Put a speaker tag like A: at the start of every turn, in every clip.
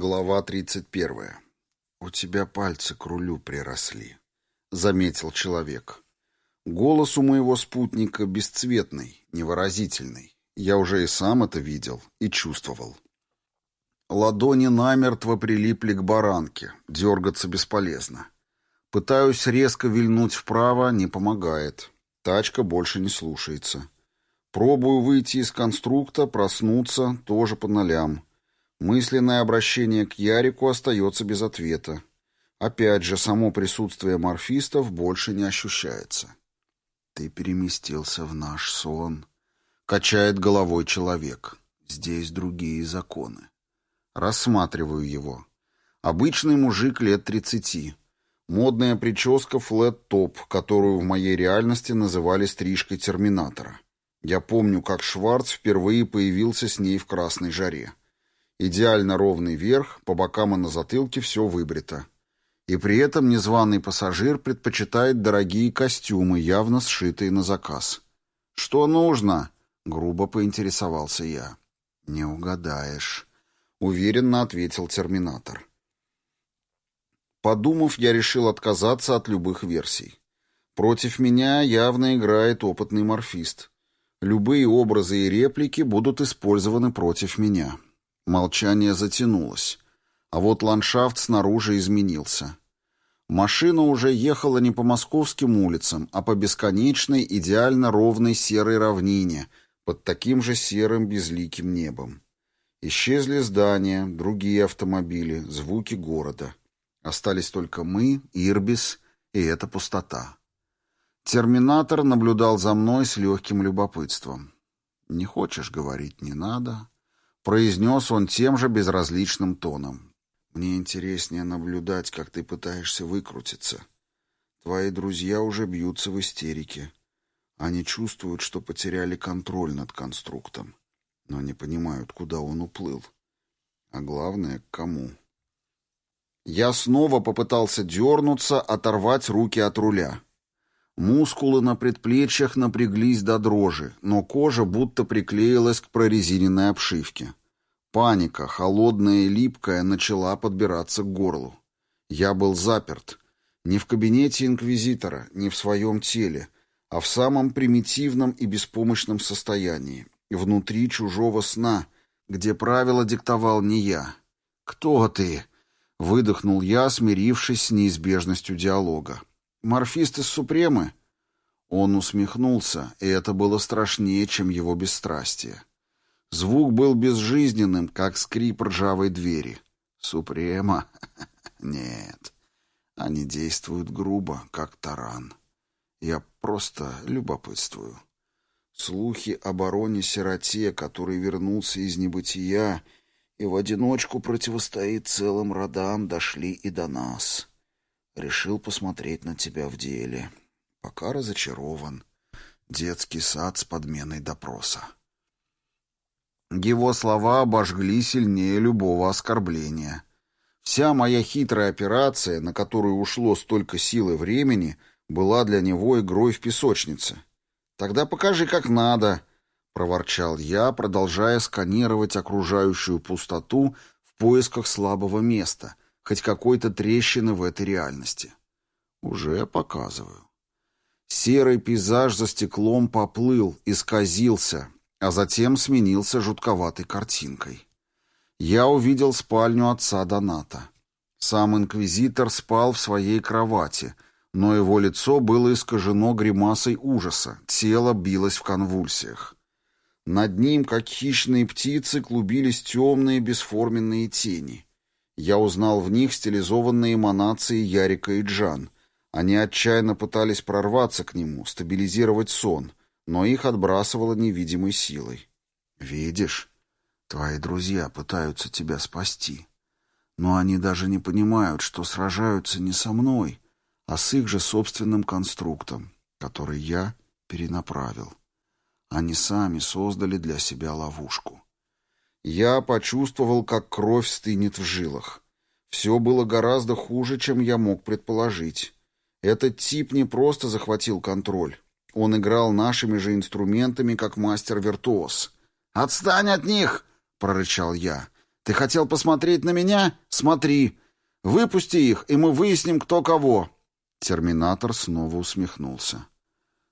A: Глава 31. «У тебя пальцы к рулю приросли», — заметил человек. Голос у моего спутника бесцветный, невыразительный. Я уже и сам это видел и чувствовал. Ладони намертво прилипли к баранке, дергаться бесполезно. Пытаюсь резко вильнуть вправо, не помогает. Тачка больше не слушается. Пробую выйти из конструкта, проснуться, тоже по нолям. Мысленное обращение к Ярику остается без ответа. Опять же, само присутствие морфистов больше не ощущается. «Ты переместился в наш сон», — качает головой человек. «Здесь другие законы». Рассматриваю его. Обычный мужик лет тридцати. Модная прическа флэт-топ, которую в моей реальности называли стрижкой терминатора. Я помню, как Шварц впервые появился с ней в красной жаре. Идеально ровный верх, по бокам и на затылке все выбрито. И при этом незваный пассажир предпочитает дорогие костюмы, явно сшитые на заказ. «Что нужно?» — грубо поинтересовался я. «Не угадаешь», — уверенно ответил терминатор. Подумав, я решил отказаться от любых версий. Против меня явно играет опытный морфист. Любые образы и реплики будут использованы против меня. Молчание затянулось. А вот ландшафт снаружи изменился. Машина уже ехала не по московским улицам, а по бесконечной, идеально ровной серой равнине, под таким же серым безликим небом. Исчезли здания, другие автомобили, звуки города. Остались только мы, Ирбис и эта пустота. Терминатор наблюдал за мной с легким любопытством. «Не хочешь говорить, не надо произнес он тем же безразличным тоном. «Мне интереснее наблюдать, как ты пытаешься выкрутиться. Твои друзья уже бьются в истерике. Они чувствуют, что потеряли контроль над конструктом, но не понимают, куда он уплыл. А главное, к кому». Я снова попытался дернуться, оторвать руки от руля. Мускулы на предплечьях напряглись до дрожи, но кожа будто приклеилась к прорезиненной обшивке. Паника, холодная и липкая, начала подбираться к горлу. Я был заперт. Не в кабинете инквизитора, не в своем теле, а в самом примитивном и беспомощном состоянии, внутри чужого сна, где правила диктовал не я. «Кто ты?» — выдохнул я, смирившись с неизбежностью диалога. «Морфист из Супремы?» Он усмехнулся, и это было страшнее, чем его бесстрастие. Звук был безжизненным, как скрип ржавой двери. Супрема? Нет. Они действуют грубо, как таран. Я просто любопытствую. Слухи о бароне-сироте, который вернулся из небытия и в одиночку противостоит целым родам, дошли и до нас. Решил посмотреть на тебя в деле. Пока разочарован. Детский сад с подменой допроса. Его слова обожгли сильнее любого оскорбления. Вся моя хитрая операция, на которую ушло столько сил и времени, была для него игрой в песочнице. «Тогда покажи, как надо», — проворчал я, продолжая сканировать окружающую пустоту в поисках слабого места, хоть какой-то трещины в этой реальности. «Уже показываю». Серый пейзаж за стеклом поплыл, исказился, а затем сменился жутковатой картинкой. Я увидел спальню отца Доната. Сам инквизитор спал в своей кровати, но его лицо было искажено гримасой ужаса, тело билось в конвульсиях. Над ним, как хищные птицы, клубились темные бесформенные тени. Я узнал в них стилизованные эманации Ярика и Джан. Они отчаянно пытались прорваться к нему, стабилизировать сон — но их отбрасывало невидимой силой. «Видишь, твои друзья пытаются тебя спасти, но они даже не понимают, что сражаются не со мной, а с их же собственным конструктом, который я перенаправил. Они сами создали для себя ловушку. Я почувствовал, как кровь стынет в жилах. Все было гораздо хуже, чем я мог предположить. Этот тип не просто захватил контроль. Он играл нашими же инструментами, как мастер-виртуоз. «Отстань от них!» — прорычал я. Ты хотел посмотреть на меня? Смотри. Выпусти их, и мы выясним, кто кого». Терминатор снова усмехнулся.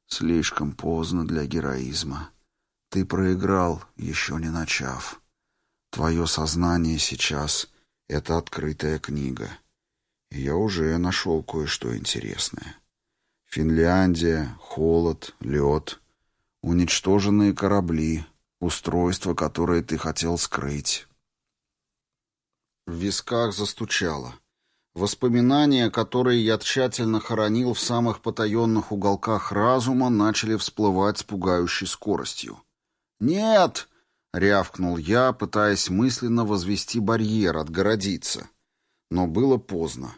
A: «Слишком поздно для героизма. Ты проиграл, еще не начав. Твое сознание сейчас — это открытая книга. Я уже нашел кое-что интересное. Финляндия, холод, лед, уничтоженные корабли, устройство, которое ты хотел скрыть». В висках застучало. Воспоминания, которые я тщательно хоронил в самых потаенных уголках разума, начали всплывать с пугающей скоростью. «Нет!» — рявкнул я, пытаясь мысленно возвести барьер, отгородиться. Но было поздно.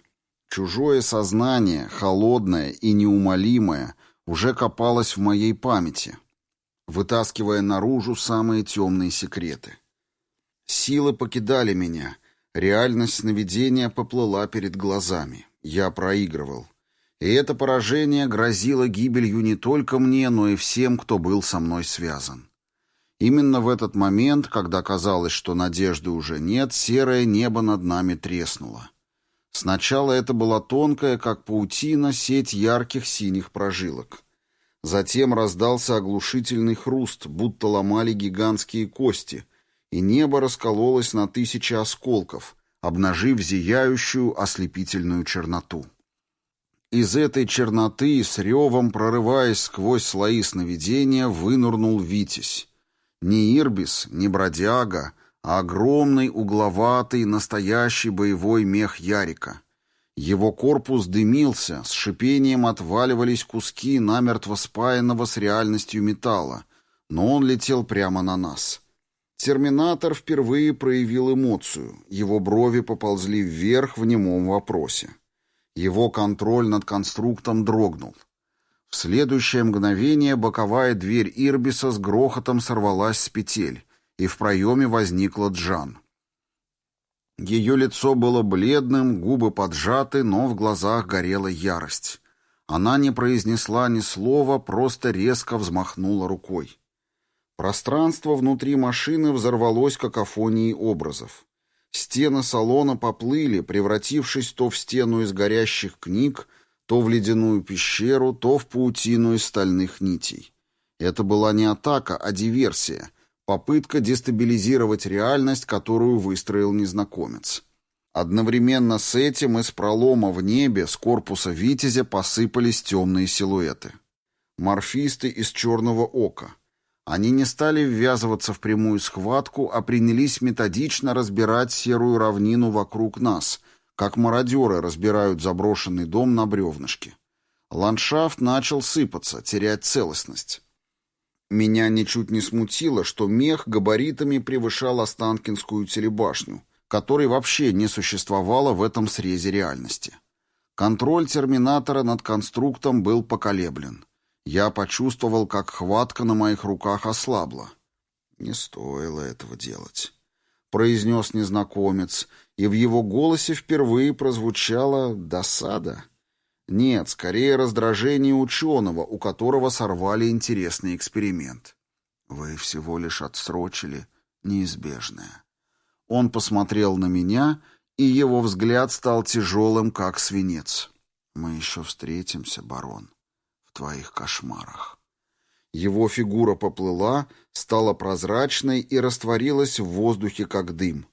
A: Чужое сознание, холодное и неумолимое, уже копалось в моей памяти, вытаскивая наружу самые темные секреты. Силы покидали меня — Реальность сновидения поплыла перед глазами. Я проигрывал. И это поражение грозило гибелью не только мне, но и всем, кто был со мной связан. Именно в этот момент, когда казалось, что надежды уже нет, серое небо над нами треснуло. Сначала это была тонкая, как паутина, сеть ярких синих прожилок. Затем раздался оглушительный хруст, будто ломали гигантские кости — и небо раскололось на тысячи осколков, обнажив зияющую ослепительную черноту. Из этой черноты, с ревом прорываясь сквозь слои сновидения, вынырнул Витязь. Не Ирбис, не бродяга, огромный, угловатый, настоящий боевой мех Ярика. Его корпус дымился, с шипением отваливались куски намертво спаянного с реальностью металла, но он летел прямо на нас. Терминатор впервые проявил эмоцию, его брови поползли вверх в немом вопросе. Его контроль над конструктом дрогнул. В следующее мгновение боковая дверь Ирбиса с грохотом сорвалась с петель, и в проеме возникла Джан. Ее лицо было бледным, губы поджаты, но в глазах горела ярость. Она не произнесла ни слова, просто резко взмахнула рукой. Пространство внутри машины взорвалось какофонией образов. Стены салона поплыли, превратившись то в стену из горящих книг, то в ледяную пещеру, то в паутину из стальных нитей. Это была не атака, а диверсия, попытка дестабилизировать реальность, которую выстроил незнакомец. Одновременно с этим из пролома в небе с корпуса «Витязя» посыпались темные силуэты. Морфисты из «Черного ока», они не стали ввязываться в прямую схватку, а принялись методично разбирать серую равнину вокруг нас, как мародеры разбирают заброшенный дом на бревнышке. Ландшафт начал сыпаться, терять целостность. Меня ничуть не смутило, что мех габаритами превышал Останкинскую телебашню, которой вообще не существовало в этом срезе реальности. Контроль терминатора над конструктом был поколеблен. Я почувствовал, как хватка на моих руках ослабла. «Не стоило этого делать», — произнес незнакомец, и в его голосе впервые прозвучала досада. Нет, скорее раздражение ученого, у которого сорвали интересный эксперимент. «Вы всего лишь отсрочили неизбежное». Он посмотрел на меня, и его взгляд стал тяжелым, как свинец. «Мы еще встретимся, барон» твоих кошмарах. Его фигура поплыла, стала прозрачной и растворилась в воздухе, как дым.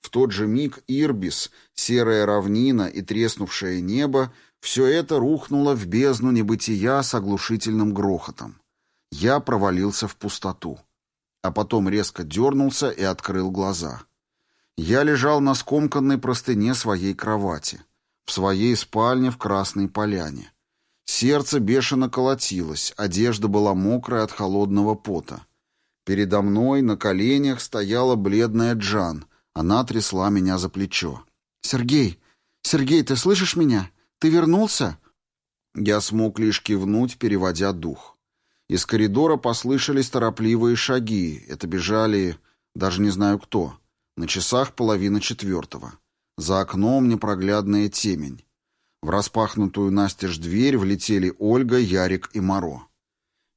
A: В тот же миг Ирбис, серая равнина и треснувшее небо — все это рухнуло в бездну небытия с оглушительным грохотом. Я провалился в пустоту. А потом резко дернулся и открыл глаза. Я лежал на скомканной простыне своей кровати, в своей спальне в Красной Поляне. Сердце бешено колотилось, одежда была мокрая от холодного пота. Передо мной на коленях стояла бледная Джан. Она трясла меня за плечо. «Сергей! Сергей, ты слышишь меня? Ты вернулся?» Я смог лишь кивнуть, переводя дух. Из коридора послышались торопливые шаги. Это бежали... даже не знаю кто. На часах половина четвертого. За окном непроглядная темень. В распахнутую настежь дверь влетели Ольга, Ярик и Моро.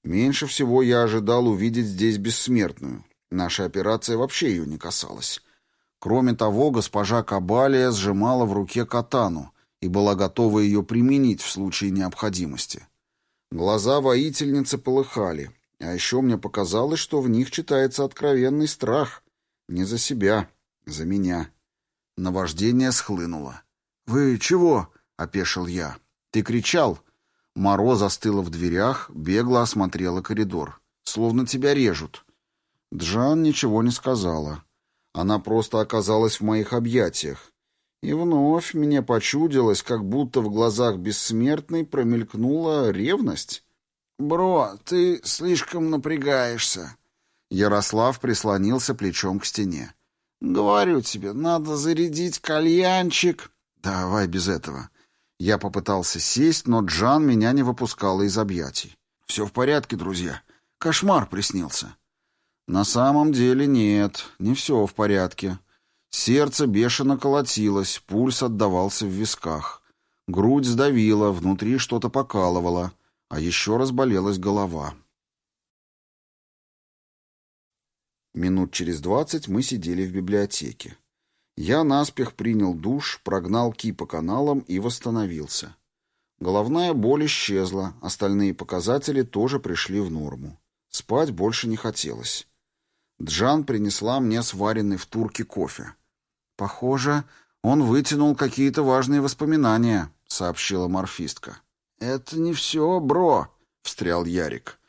A: Меньше всего я ожидал увидеть здесь бессмертную. Наша операция вообще ее не касалась. Кроме того, госпожа Кабалия сжимала в руке катану и была готова ее применить в случае необходимости. Глаза воительницы полыхали, а еще мне показалось, что в них читается откровенный страх. Не за себя, за меня. Наваждение схлынуло. «Вы чего?» — опешил я. «Ты кричал?» Моро застыла в дверях, бегло осмотрела коридор. «Словно тебя режут». Джан ничего не сказала. Она просто оказалась в моих объятиях. И вновь мне почудилось, как будто в глазах бессмертной промелькнула ревность. «Бро, ты слишком напрягаешься». Ярослав прислонился плечом к стене. «Говорю тебе, надо зарядить кальянчик». «Давай без этого». Я попытался сесть, но Джан меня не выпускала из объятий. «Все в порядке, друзья. Кошмар приснился». На самом деле нет, не все в порядке. Сердце бешено колотилось, пульс отдавался в висках. Грудь сдавила, внутри что-то покалывало, а еще разболелась голова. Минут через двадцать мы сидели в библиотеке. Я наспех принял душ, прогнал ки по каналам и восстановился. Головная боль исчезла, остальные показатели тоже пришли в норму. Спать больше не хотелось. Джан принесла мне сваренный в турке кофе. «Похоже, он вытянул какие-то важные воспоминания», — сообщила морфистка. «Это не все, бро», — встрял Ярик.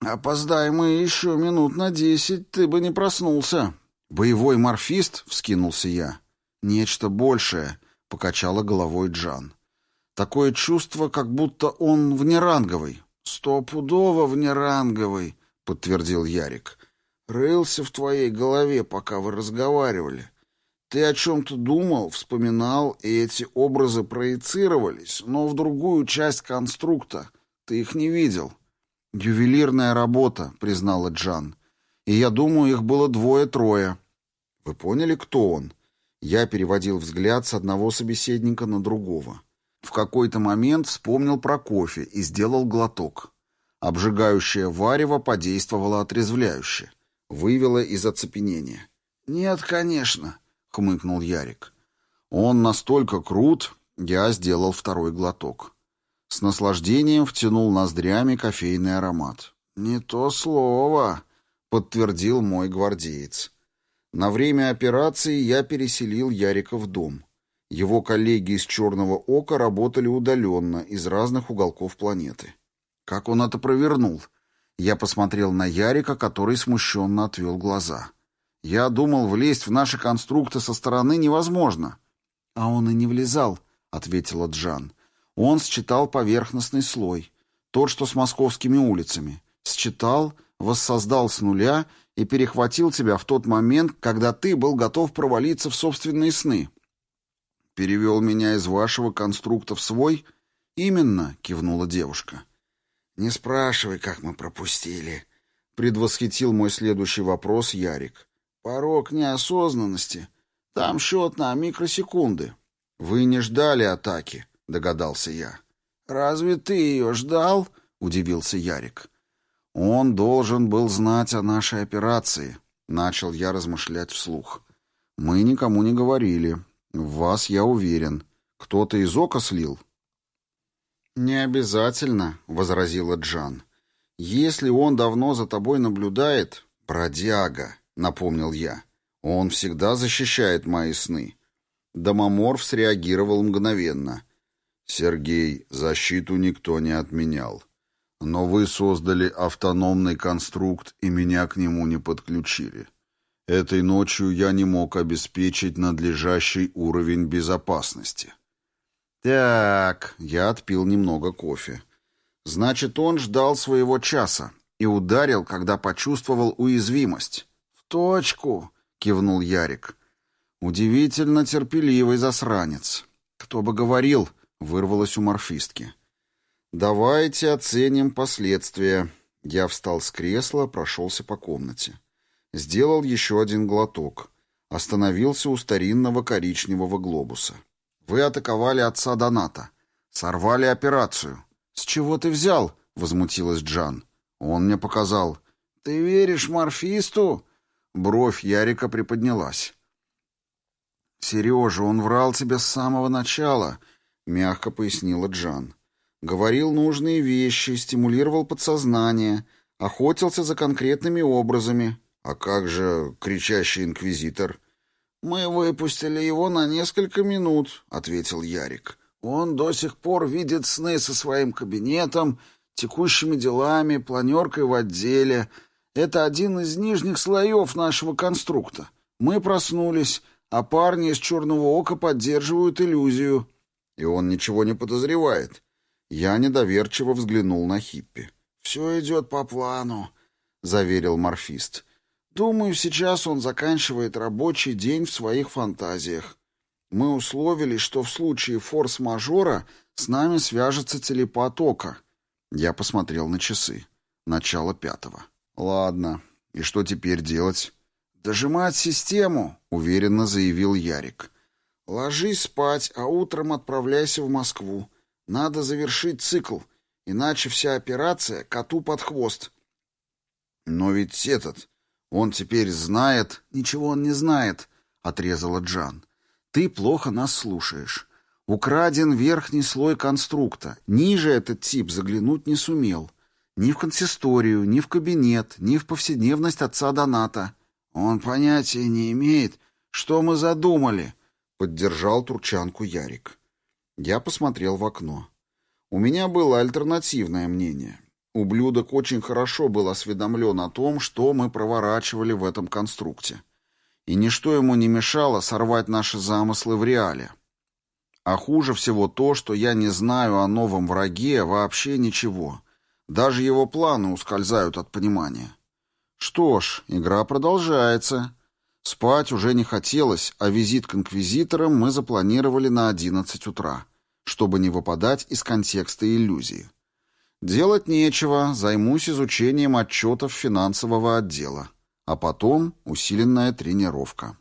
A: «Опоздай мы еще минут на десять, ты бы не проснулся». «Боевой морфист?» — вскинулся я. «Нечто большее», — покачала головой Джан. «Такое чувство, как будто он внеранговый». «Стопудово внеранговый», — подтвердил Ярик. «Рылся в твоей голове, пока вы разговаривали. Ты о чем-то думал, вспоминал, и эти образы проецировались, но в другую часть конструкта. Ты их не видел». «Ювелирная работа», — признала Джан. «И я думаю, их было двое-трое». «Вы поняли, кто он?» Я переводил взгляд с одного собеседника на другого. В какой-то момент вспомнил про кофе и сделал глоток. Обжигающее варево подействовало отрезвляюще. Вывело из оцепенения. «Нет, конечно», — хмыкнул Ярик. «Он настолько крут...» Я сделал второй глоток. С наслаждением втянул ноздрями кофейный аромат. «Не то слово», — подтвердил мой гвардеец. На время операции я переселил Ярика в дом. Его коллеги из «Черного ока» работали удаленно, из разных уголков планеты. Как он это провернул? Я посмотрел на Ярика, который смущенно отвел глаза. Я думал, влезть в наши конструкты со стороны невозможно. А он и не влезал, — ответила Джан. Он считал поверхностный слой, тот, что с московскими улицами. Считал, воссоздал с нуля и перехватил тебя в тот момент, когда ты был готов провалиться в собственные сны. «Перевел меня из вашего конструкта в свой?» «Именно», — кивнула девушка. «Не спрашивай, как мы пропустили», — предвосхитил мой следующий вопрос Ярик. «Порог неосознанности. Там счет на микросекунды». «Вы не ждали атаки», — догадался я. «Разве ты ее ждал?» — удивился Ярик. «Он должен был знать о нашей операции», — начал я размышлять вслух. «Мы никому не говорили. В вас я уверен. Кто-то из ока слил?» «Не обязательно», — возразила Джан. «Если он давно за тобой наблюдает...» «Бродяга», — напомнил я. «Он всегда защищает мои сны». Домоморф среагировал мгновенно — Сергей, защиту никто не отменял. Но вы создали автономный конструкт и меня к нему не подключили. Этой ночью я не мог обеспечить надлежащий уровень безопасности. Так, я отпил немного кофе. Значит, он ждал своего часа и ударил, когда почувствовал уязвимость. Точку, кивнул Ярик. Удивительно терпеливый засранец. Кто бы говорил, вырвалось у морфистки. «Давайте оценим последствия». Я встал с кресла, прошелся по комнате. Сделал еще один глоток. Остановился у старинного коричневого глобуса. «Вы атаковали отца Доната. Сорвали операцию». «С чего ты взял?» — возмутилась Джан. Он мне показал. «Ты веришь морфисту?» Бровь Ярика приподнялась. «Сережа, он врал тебе с самого начала», — мягко пояснила Джан. «Говорил нужные вещи, стимулировал подсознание, охотился за конкретными образами». «А как же кричащий инквизитор?» «Мы выпустили его на несколько минут», — ответил Ярик. «Он до сих пор видит сны со своим кабинетом, текущими делами, планеркой в отделе. Это один из нижних слоев нашего конструкта. Мы проснулись, а парни из черного ока поддерживают иллюзию. И он ничего не подозревает. Я недоверчиво взглянул на Хиппи. «Все идет по плану», — заверил морфист. «Думаю, сейчас он заканчивает рабочий день в своих фантазиях. Мы условились, что в случае форс-мажора с нами свяжется телепат Ока». Я посмотрел на часы. Начало пятого. «Ладно. И что теперь делать?» «Дожимать систему», — уверенно заявил Ярик. «Ложись спать, а утром отправляйся в Москву. Надо завершить цикл, иначе вся операция коту под хвост». «Но ведь этот, он теперь знает...» «Ничего он не знает», — отрезала Джан. «Ты плохо нас слушаешь. Украден верхний слой конструкта. Ниже этот тип заглянуть не сумел. Ни в консисторию, ни в кабинет, ни в повседневность отца Доната. Он понятия не имеет, что мы задумали, поддержал турчанку Ярик. Я посмотрел в окно. У меня было альтернативное мнение. Ублюдок очень хорошо был осведомлен о том, что мы проворачивали в этом конструкте. И ничто ему не мешало сорвать наши замыслы в реале. А хуже всего то, что я не знаю о новом враге вообще ничего. Даже его планы ускользают от понимания. Что ж, игра продолжается. Спать уже не хотелось, а визит к инквизиторам мы запланировали на 11 утра, чтобы не выпадать из контекста иллюзии. Делать нечего, займусь изучением отчетов финансового отдела, а потом усиленная тренировка.